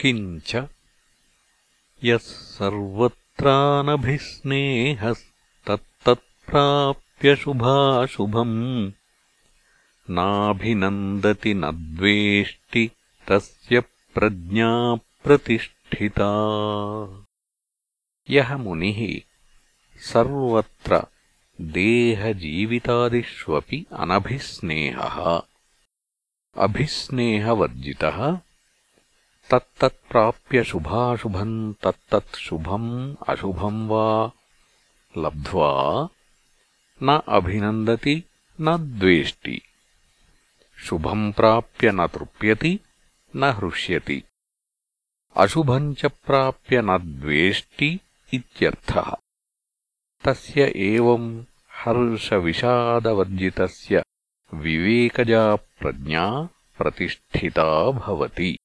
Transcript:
किञ्च यः सर्वत्रानभिस्नेहस्तत्तत्प्राप्यशुभाशुभम् नाभिनन्दति न द्वेष्टि तस्य प्रज्ञा प्रतिष्ठिता। यः मुनिः सर्वत्र देहजीवितादिष्वपि अनभिस्नेहः अभिस्नेहवर्जितः तत्तत्प्राप्य शुभाशुभम् तत्तत् शुभम् अशुभम् वा? लब्ध्वा? न अभिनन्दति, न द्वेष्टि। शुभम् प्राप्य न तृप्यति, न हृष्यति। अशुभम् च प्राप्य न द्वेष्टि इत्यर्थः। तस्य एवम् हर्षविषादवर्जितस्य विवेकजा प्रज्ञा प्रतिष्ठिता भवति।